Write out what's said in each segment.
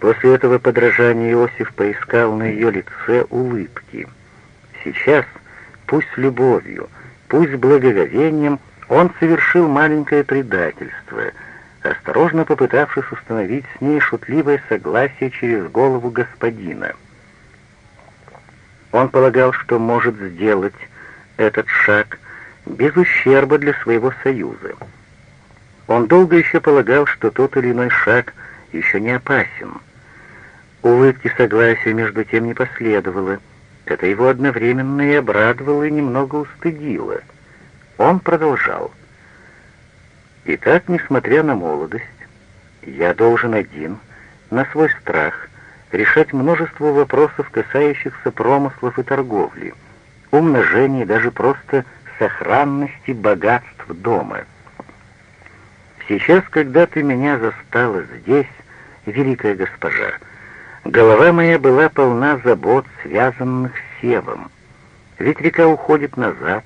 После этого подражания Иосиф поискал на ее лице улыбки. Сейчас, пусть любовью, пусть благоговением, он совершил маленькое предательство, осторожно попытавшись установить с ней шутливое согласие через голову господина. Он полагал, что может сделать этот шаг без ущерба для своего союза. Он долго еще полагал, что тот или иной шаг еще не опасен. Улыбки согласия между тем не последовало. Это его одновременно и обрадовало, и немного устыдило. Он продолжал. «Итак, несмотря на молодость, я должен один, на свой страх, решать множество вопросов, касающихся промыслов и торговли, умножения и даже просто сохранности богатств дома. Сейчас, когда ты меня застала здесь, великая госпожа, голова моя была полна забот, связанных с Севом. Ведь река уходит назад,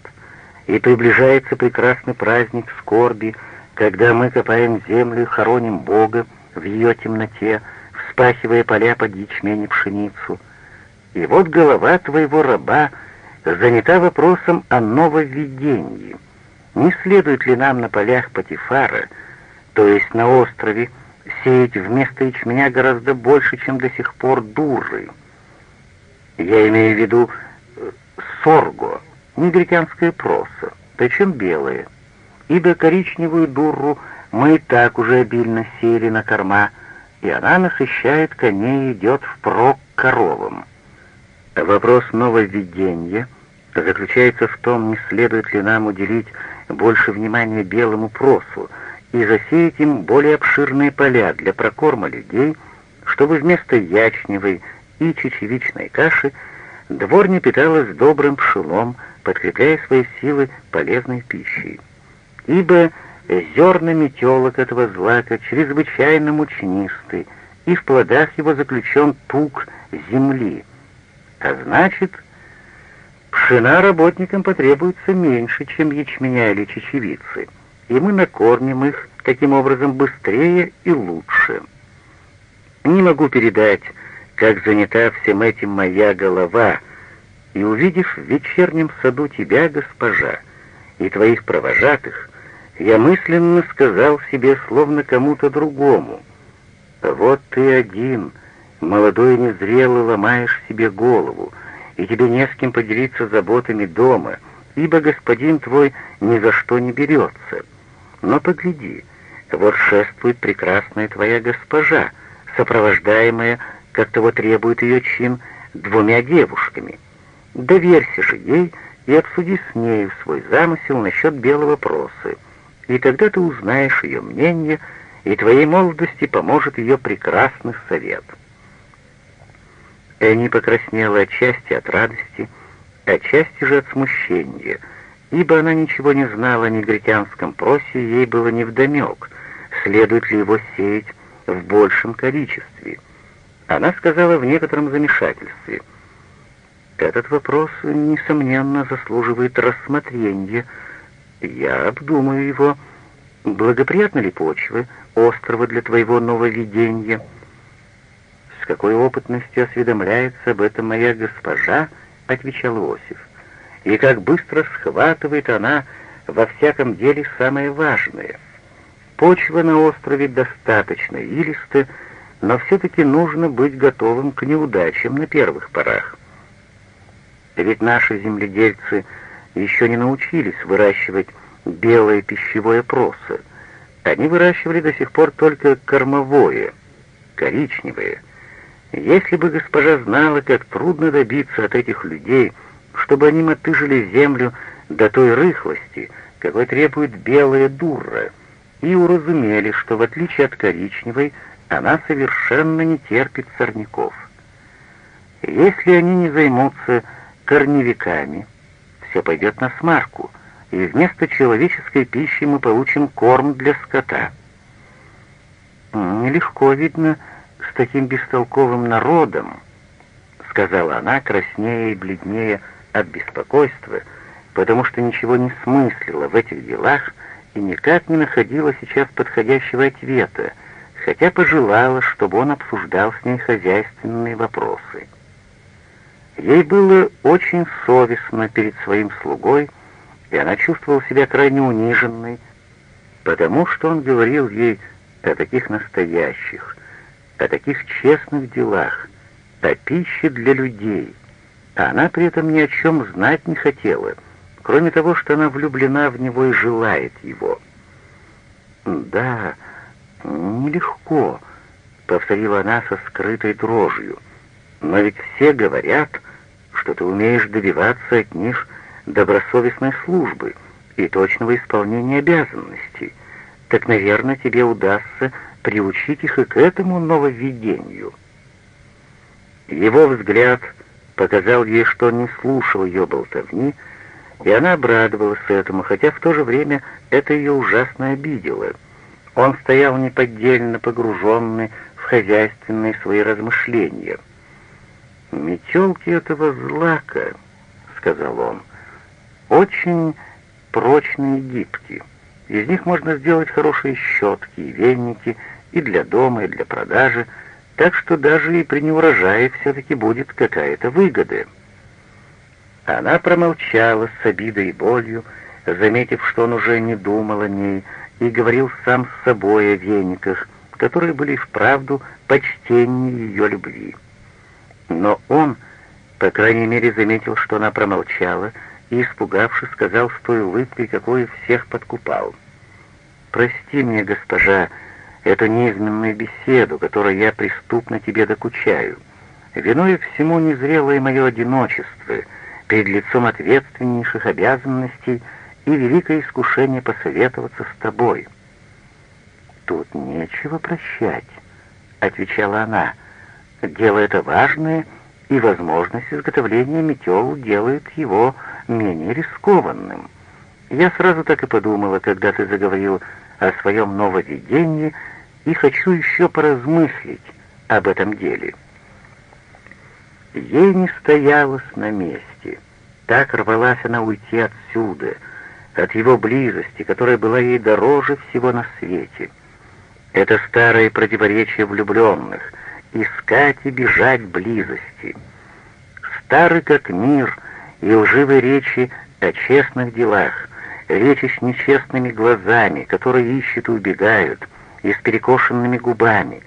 и приближается прекрасный праздник скорби, когда мы копаем землю и хороним Бога в ее темноте, вспахивая поля под ячмень и пшеницу. И вот голова твоего раба занята вопросом о нововведении. Не следует ли нам на полях Патифара, то есть на острове, сеять вместо ячменя гораздо больше, чем до сих пор дуры? Я имею в виду э, сорго, негритянское просо, причем белое, ибо коричневую дуру мы и так уже обильно сели на корма, и она насыщает коней и идет впрок коровам. Вопрос нововведения заключается в том, не следует ли нам уделить больше внимания белому просу и засеять им более обширные поля для прокорма людей, чтобы вместо ячневой и чечевичной каши дворня питалась добрым пшелом, подкрепляя свои силы полезной пищей. Ибо зерна метелок этого злака чрезвычайно мучнисты, и в плодах его заключен тук земли. А значит, пшена работникам потребуется меньше, чем ячменя или чечевицы, и мы накормим их таким образом быстрее и лучше. Не могу передать, как занята всем этим моя голова, и увидев в вечернем саду тебя, госпожа, и твоих провожатых, я мысленно сказал себе, словно кому-то другому, «Вот ты один, молодой и незрелый, ломаешь себе голову, и тебе не с кем поделиться заботами дома, ибо господин твой ни за что не берется. Но погляди, вот шествует прекрасная твоя госпожа, сопровождаемая, как того требует ее чин, двумя девушками. Доверься же ей и обсуди с нею свой замысел насчет белого просы» и тогда ты узнаешь ее мнение, и твоей молодости поможет ее прекрасный совет. Энни покраснела отчасти от радости, отчасти же от смущения, ибо она ничего не знала о негритянском просе, ей было невдомек, следует ли его сеять в большем количестве. Она сказала в некотором замешательстве. «Этот вопрос, несомненно, заслуживает рассмотрения», я обдумаю его. Благоприятна ли почва острова для твоего нововведения? С какой опытностью осведомляется об этом моя госпожа, отвечал Иосиф. И как быстро схватывает она во всяком деле самое важное. Почва на острове достаточно илистая, но все-таки нужно быть готовым к неудачам на первых порах. Ведь наши земледельцы — еще не научились выращивать белое пищевое просо. Они выращивали до сих пор только кормовое, коричневое. Если бы госпожа знала, как трудно добиться от этих людей, чтобы они мотыжили землю до той рыхлости, какой требует белая дура, и уразумели, что в отличие от коричневой, она совершенно не терпит сорняков. Если они не займутся корневиками, все пойдет на смарку, и вместо человеческой пищи мы получим корм для скота. «Нелегко, видно, с таким бестолковым народом», — сказала она, краснея и бледнее от беспокойства, потому что ничего не смыслила в этих делах и никак не находила сейчас подходящего ответа, хотя пожелала, чтобы он обсуждал с ней хозяйственные вопросы. Ей было очень совестно перед своим слугой, и она чувствовала себя крайне униженной, потому что он говорил ей о таких настоящих, о таких честных делах, о пище для людей, а она при этом ни о чем знать не хотела, кроме того, что она влюблена в него и желает его. «Да, нелегко», — повторила она со скрытой дрожью, «но ведь все говорят, что ты умеешь добиваться от них добросовестной службы и точного исполнения обязанностей, так, наверное, тебе удастся приучить их и к этому нововведению». Его взгляд показал ей, что не слушал ее болтовни, и она обрадовалась этому, хотя в то же время это ее ужасно обидело. Он стоял неподдельно погруженный в хозяйственные свои размышления. «Метелки этого злака», — сказал он, — «очень прочные и гибкие. Из них можно сделать хорошие щетки и веники и для дома, и для продажи, так что даже и при неурожае все-таки будет какая-то выгода». Она промолчала с обидой и болью, заметив, что он уже не думал о ней, и говорил сам с собой о вениках, которые были вправду почтеннее ее любви. Но он, по крайней мере, заметил, что она промолчала, и, испугавшись, сказал с той улыбкой, какой всех подкупал. «Прости мне, госпожа, эту неизменную беседу, которой я преступно тебе докучаю. Виной всему незрелое мое одиночество — перед лицом ответственнейших обязанностей и великое искушение посоветоваться с тобой. «Тут нечего прощать», — отвечала она. «Дело это важное, и возможность изготовления метел делает его менее рискованным. Я сразу так и подумала, когда ты заговорил о своем нововведении, и хочу еще поразмыслить об этом деле». Ей не стоялось на месте. Так рвалась она уйти отсюда, от его близости, которая была ей дороже всего на свете. Это старое противоречие влюбленных — искать и бежать близости. Старый как мир и лживые речи о честных делах, речи с нечестными глазами, которые ищут и убегают, и с перекошенными губами,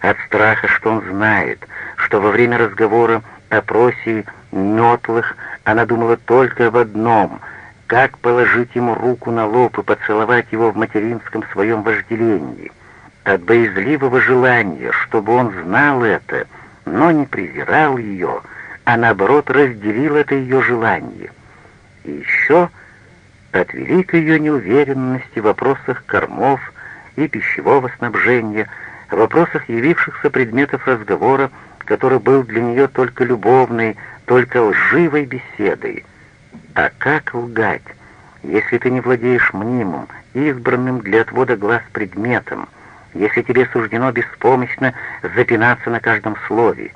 от страха, что он знает, что во время разговора о просе метлых она думала только об одном — как положить ему руку на лоб и поцеловать его в материнском своем вожделении. От боязливого желания, чтобы он знал это, но не презирал ее, а наоборот разделил это ее желание. И еще от великой ее неуверенности в вопросах кормов и пищевого снабжения, в вопросах явившихся предметов разговора, который был для нее только любовной, только лживой беседой. А как лгать, если ты не владеешь мнимым, избранным для отвода глаз предметом, если тебе суждено беспомощно запинаться на каждом слове?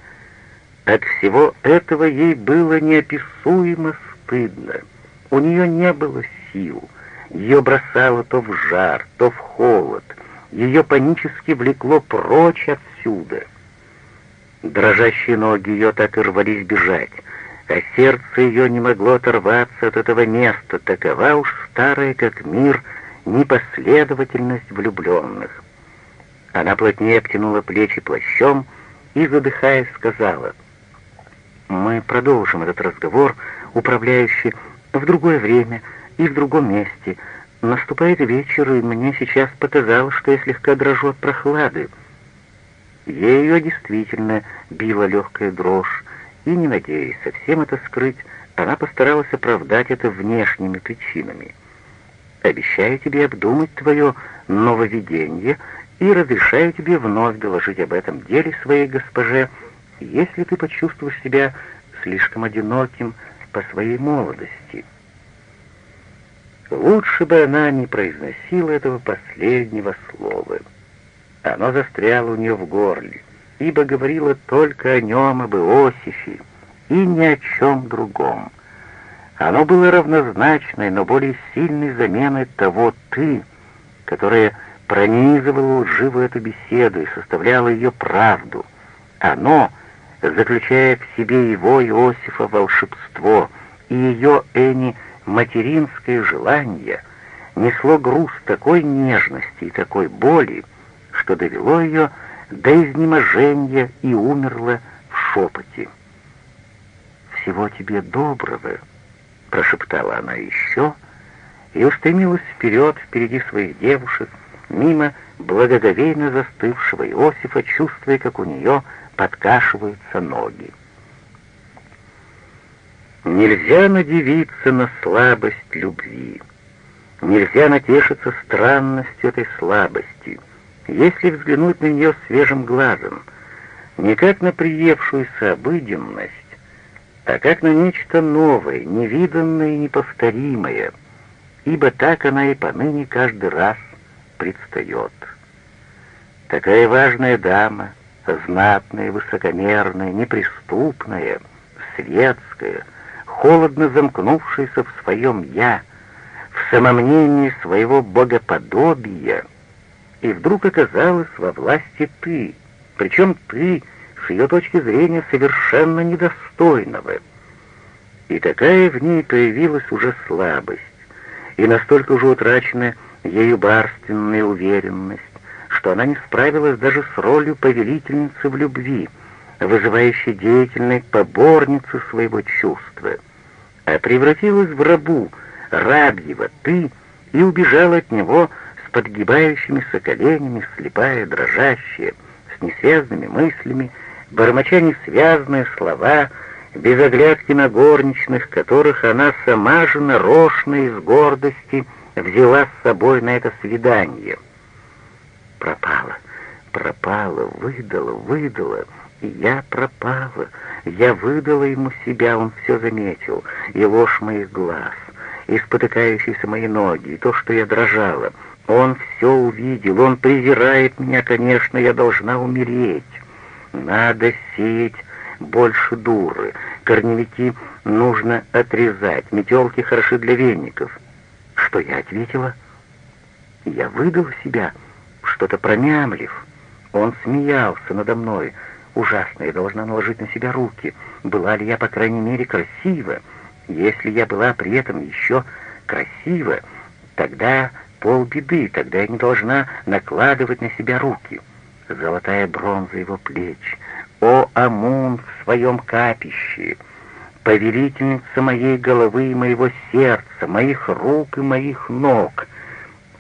От всего этого ей было неописуемо стыдно. У нее не было сил. Ее бросало то в жар, то в холод. Ее панически влекло прочь отсюда — Дрожащие ноги ее так и рвались бежать, а сердце ее не могло оторваться от этого места, такова уж старая, как мир, непоследовательность влюбленных. Она плотнее обтянула плечи плащом и, задыхаясь, сказала, «Мы продолжим этот разговор, управляющий, в другое время и в другом месте. Наступает вечер, и мне сейчас показалось, что я слегка дрожу от прохлады». Ее действительно била легкая дрожь, и, не надеясь совсем это скрыть, она постаралась оправдать это внешними причинами. «Обещаю тебе обдумать твое нововведение и разрешаю тебе вновь доложить об этом деле своей госпоже, если ты почувствуешь себя слишком одиноким по своей молодости». Лучше бы она не произносила этого последнего слова. Оно застряло у нее в горле, ибо говорило только о нем, об Иосифе, и ни о чем другом. Оно было равнозначной, но более сильной заменой того «ты», которое пронизывало лживую эту беседу и составляло ее правду. Оно, заключая в себе его, Иосифа, волшебство и ее, Эни, материнское желание, несло груз такой нежности и такой боли, что довело ее до изнеможения и умерло в шепоте. «Всего тебе доброго», — прошептала она еще, и устремилась вперед, впереди своих девушек, мимо благоговейно застывшего Иосифа, чувствуя, как у нее подкашиваются ноги. Нельзя надевиться на слабость любви. Нельзя натешиться странностью этой слабости, если взглянуть на нее свежим глазом, не как на приевшуюся обыденность, а как на нечто новое, невиданное и неповторимое, ибо так она и поныне каждый раз предстает. Такая важная дама, знатная, высокомерная, неприступная, светская, холодно замкнувшаяся в своем «я», в самомнении своего богоподобия, и вдруг оказалась во власти ты, причем ты, с ее точки зрения, совершенно недостойного. И такая в ней появилась уже слабость, и настолько уже утрачена ею барственная уверенность, что она не справилась даже с ролью повелительницы в любви, вызывающей деятельной поборницы своего чувства, превратилась в рабу, рабьего ты, и убежала от него с подгибающимися коленями, слепая, дрожащая, с несвязными мыслями, бормоча несвязные слова, без оглядки на горничных, которых она сама же нарочно из гордости взяла с собой на это свидание. Пропала, пропала, выдала, выдала, я пропала. Я выдала ему себя, он все заметил, и ложь моих глаз, и спотыкающиеся мои ноги, и то, что я дрожала. Он все увидел, он презирает меня, конечно, я должна умереть. Надо сеять больше дуры. Корневики нужно отрезать, метелки хороши для веников. Что я ответила? Я выдал себя, что-то промямлив. Он смеялся надо мной. Ужасно, я должна наложить на себя руки. Была ли я, по крайней мере, красива? Если я была при этом еще красива, тогда полбеды, тогда я не должна накладывать на себя руки. Золотая бронза его плеч, о, Амун в своем капище, повелительница моей головы и моего сердца, моих рук и моих ног.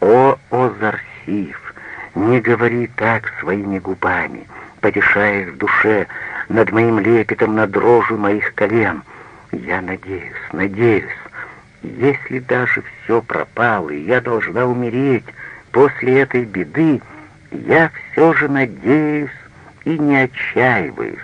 О, Озарсив, не говори так своими губами, потешаясь в душе над моим лепетом, над дрожью моих колен. Я надеюсь, надеюсь, если даже все пропало, и я должна умереть после этой беды, я все же надеюсь, и не отчаиваюсь,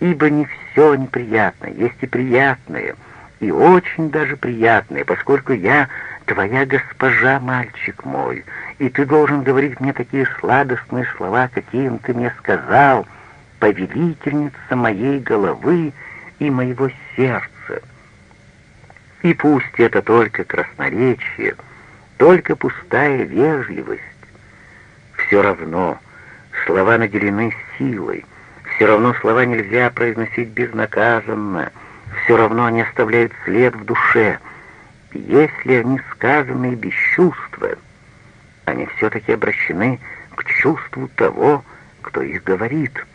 ибо не все неприятное, есть и приятное, и очень даже приятное, поскольку я твоя госпожа, мальчик мой, и ты должен говорить мне такие сладостные слова, какие ты мне сказал, повелительница моей головы и моего сердца. И пусть это только красноречие, только пустая вежливость, все равно — Слова наделены силой. Все равно слова нельзя произносить безнаказанно. Все равно они оставляют след в душе. Если они сказаны без чувства, они все-таки обращены к чувству того, кто их говорит.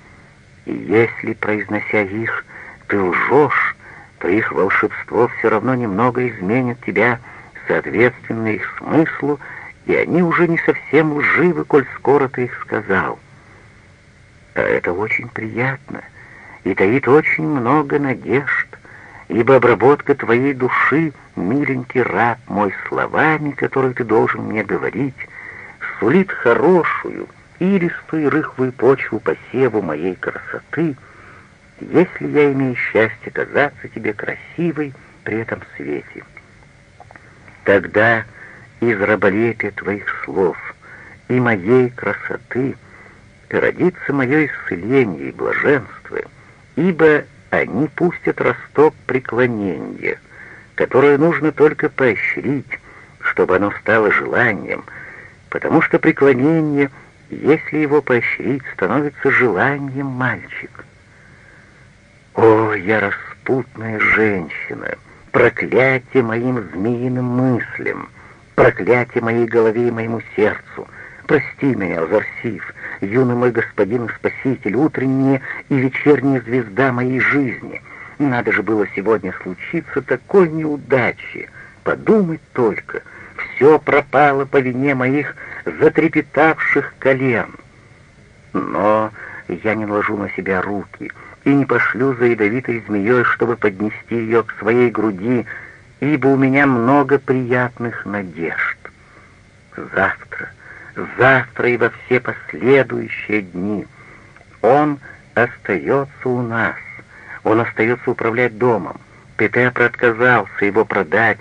И если, произнося их, ты лжешь, то их волшебство все равно немного изменит тебя соответственно их смыслу, и они уже не совсем лживы, коль скоро ты их сказал. А это очень приятно и таит очень много надежд, ибо обработка твоей души, миленький раб мой, словами, которые ты должен мне говорить, сулит хорошую, илистую и рыхлую почву посеву моей красоты, если я имею счастье казаться тебе красивой при этом свете. Тогда из раболепия твоих слов и моей красоты — родится мое исцеление и блаженство, ибо они пустят росток преклонения, которое нужно только поощрить, чтобы оно стало желанием, потому что преклонение, если его поощрить, становится желанием мальчик. О, я распутная женщина, проклятие моим змеиным мыслям, проклятие моей голове и моему сердцу. Прости меня, Озарсив, юный мой господин и спаситель, утренняя и вечерняя звезда моей жизни. Надо же было сегодня случиться такой неудачи. Подумать только, все пропало по вине моих затрепетавших колен. Но я не ложу на себя руки и не пошлю за ядовитой змеей, чтобы поднести ее к своей груди, ибо у меня много приятных надежд. Завтра, завтра и во все последующие дни он остается у нас, он остается управлять домом. Петепр отказался его продать,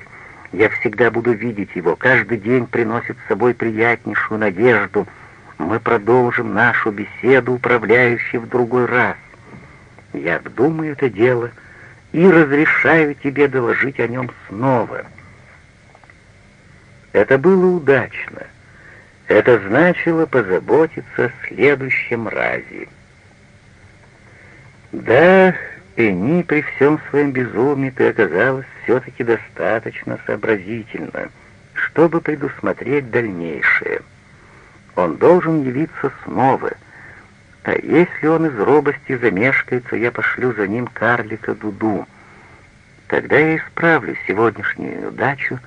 я всегда буду видеть его, каждый день приносит с собой приятнейшую надежду. Мы продолжим нашу беседу, управляющий в другой раз. Я обдумаю это дело и разрешаю тебе доложить о нем снова. Это было удачно. Это значило позаботиться о следующем разе. Да, Эни при всем своем безумии ты оказалась все-таки достаточно сообразительна, чтобы предусмотреть дальнейшее. Он должен явиться снова, а если он из робости замешкается, я пошлю за ним карлика Дуду. Тогда я исправлю сегодняшнюю неудачу,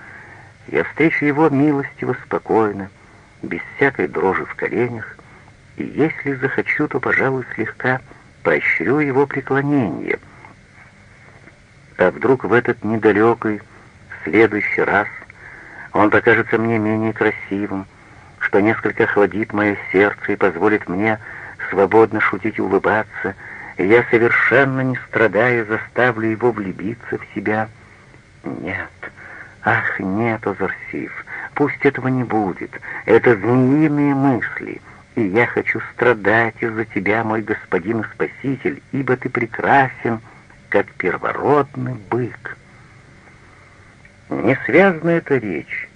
я встречу его милостиво спокойно, без всякой дрожи в коленях, и если захочу, то, пожалуй, слегка поощрю его преклонение. А вдруг в этот недалекий следующий раз он покажется мне менее красивым, что несколько охладит мое сердце и позволит мне свободно шутить и улыбаться, и я, совершенно не страдая, заставлю его влюбиться в себя. Нет, ах, нет, Озарсив, пусть этого не будет, это змеиные мысли — и я хочу страдать из-за тебя, мой господин и спаситель, ибо ты прекрасен, как первородный бык. Не связана эта речь,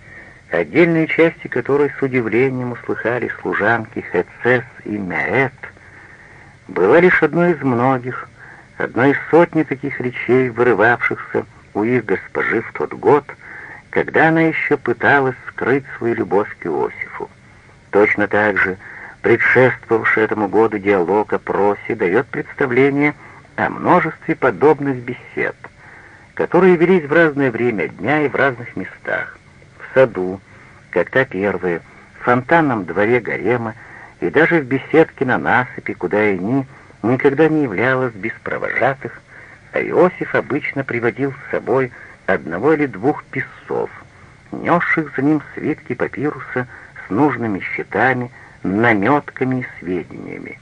отдельные части которой с удивлением услыхали служанки Хецес и Меэт, была лишь одной из многих, одной из сотни таких речей, вырывавшихся у их госпожи в тот год, когда она еще пыталась скрыть свою любовь к Иосифу. Точно так же предшествовавший этому году диалог о просе, дает представление о множестве подобных бесед, которые велись в разное время дня и в разных местах. В саду, как та первая, в фонтанном дворе гарема и даже в беседке на насыпи, куда и ни никогда не являлась без провожатых, а Иосиф обычно приводил с собой одного или двух писцов, несших за ним свитки папируса с нужными счетами, наметками и сведениями,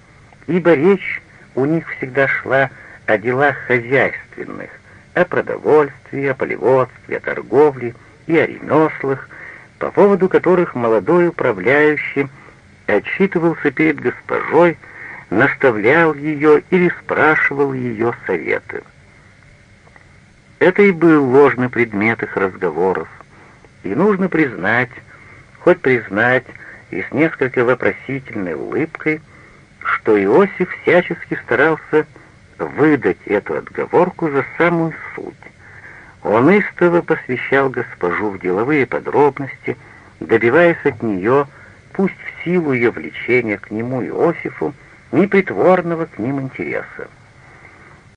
ибо речь у них всегда шла о делах хозяйственных, о продовольствии, о полеводстве, о торговле и о ремеслах, по поводу которых молодой управляющий отчитывался перед госпожой, наставлял ее или спрашивал ее советы. Это и был ложный предмет их разговоров, и нужно признать, хоть признать, и с несколько вопросительной улыбкой, что Иосиф всячески старался выдать эту отговорку за самую суть. Он истово посвящал госпожу в деловые подробности, добиваясь от нее, пусть в силу ее влечения к нему Иосифу, непритворного к ним интереса.